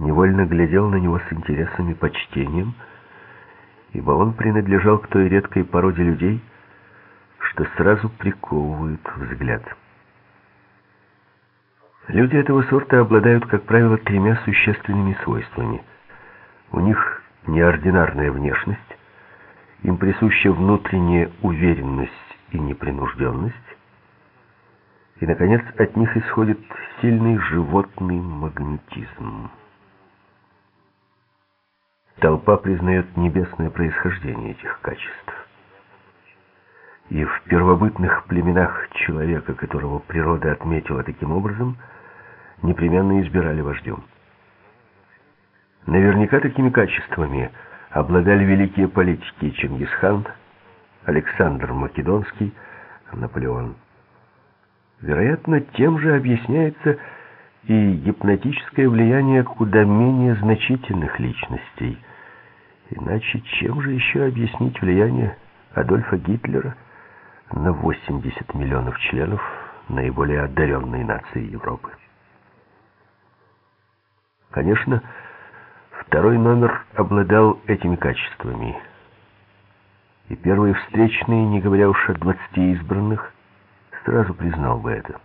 невольно глядел на него с интересом и почтением, ибо он принадлежал к той редкой породе людей, что сразу приковывают взгляд. Люди этого сорта обладают, как правило, тремя существенными свойствами. У них неординарная внешность, им присуща внутренняя уверенность и непринужденность, и, наконец, от них исходит сильный животный магнетизм. Толпа признает небесное происхождение этих качеств. И в первобытных племенах человека, которого природа отметила таким образом, непременно избирали вождем. Наверняка такими качествами обладали великие политики Чингисхан, Александр Македонский, Наполеон. Вероятно, тем же объясняется и гипнотическое влияние куда менее значительных личностей. Иначе чем же еще объяснить влияние Адольфа Гитлера на 80 миллионов членов наиболее одаренной нации Европы? Конечно, второй номер обладал этими качествами. И первый встречный, не говоря уж о 20 избранных, сразу признал бы это.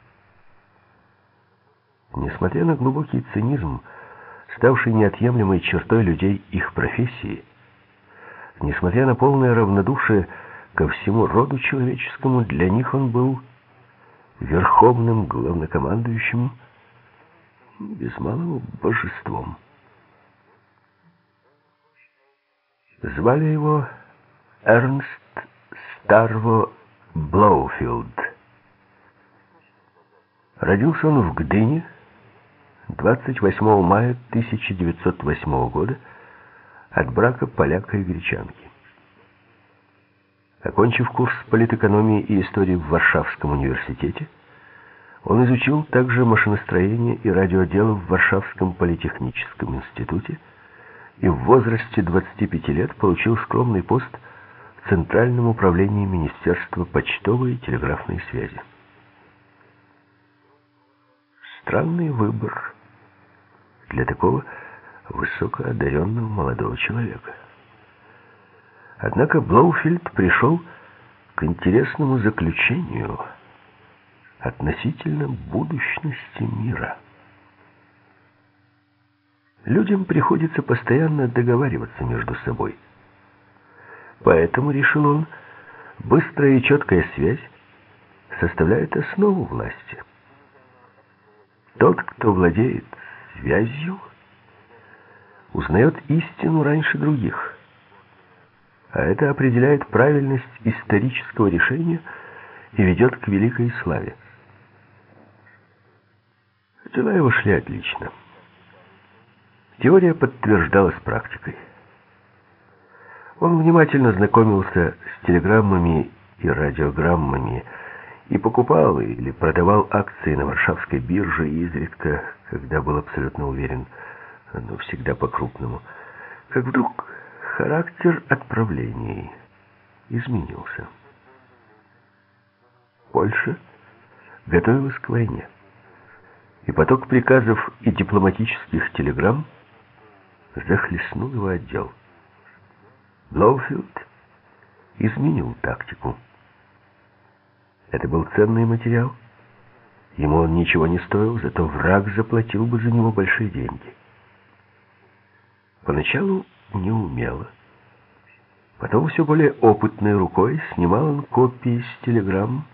Несмотря на глубокий цинизм, ставший неотъемлемой чертой людей их профессии, несмотря на полное равнодушие ко всему роду человеческому, для них он был верховным главнокомандующим, без малого божеством. Звали его Эрнст Старво Блоуфилд. Родился он в Гдыне 28 мая 1908 года от брака поляка и гречанки. Окончив курс политэкономии и истории в Варшавском университете, он изучил также машиностроение и радиодело в Варшавском политехническом институте и в возрасте 25 лет получил скромный пост в Центральном управлении Министерства почтовой и телеграфной связи. Странный выбор для такого высокоодаренного молодого человека. Однако Блоуфильд пришел к интересному заключению относительно будущности мира. Людям приходится постоянно договариваться между собой. Поэтому, решил он, быстрая и четкая связь составляет основу власти. Тот, кто владеет связью, узнает истину раньше других. А это определяет правильность исторического решения и ведет к великой славе. Дела его шли отлично. Теория подтверждалась практикой. Он внимательно знакомился с телеграммами и радиограммами и покупал или продавал акции на Варшавской бирже изредка, когда был абсолютно уверен, но всегда по-крупному. Как вдруг характер отправлений изменился. Польша готовилась к войне, и поток приказов и дипломатических телеграмм захлестнул его отдел. Блоуфилд изменил тактику. Это был ценный материал. Ему он ничего не стоил, зато враг заплатил бы за него большие деньги. Поначалу неумело. Потом все более опытной рукой снимал он копии с телеграмм,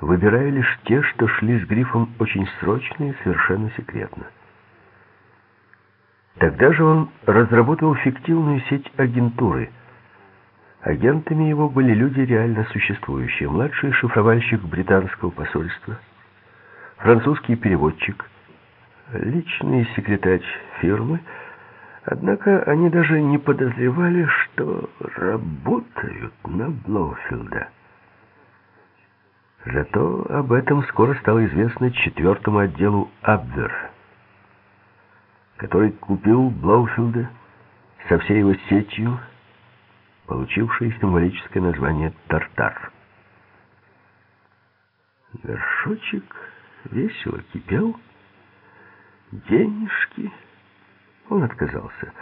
выбирая лишь те, что шли с грифом «очень срочно» и совершенно секретно. Тогда же он разработал фиктивную сеть агентуры. Агентами его были люди реально существующие. Младший шифровальщик британского посольства, французский переводчик, личный секретарь фирмы. Однако они даже не подозревали, что работают на Блоуфилда. Зато об этом скоро стало известно четвертому отделу Абвер – который купил Блоуфилда со всей его сетью, получившей символическое название «Тартар». Горшочек весело кипел, денежки Он отказался.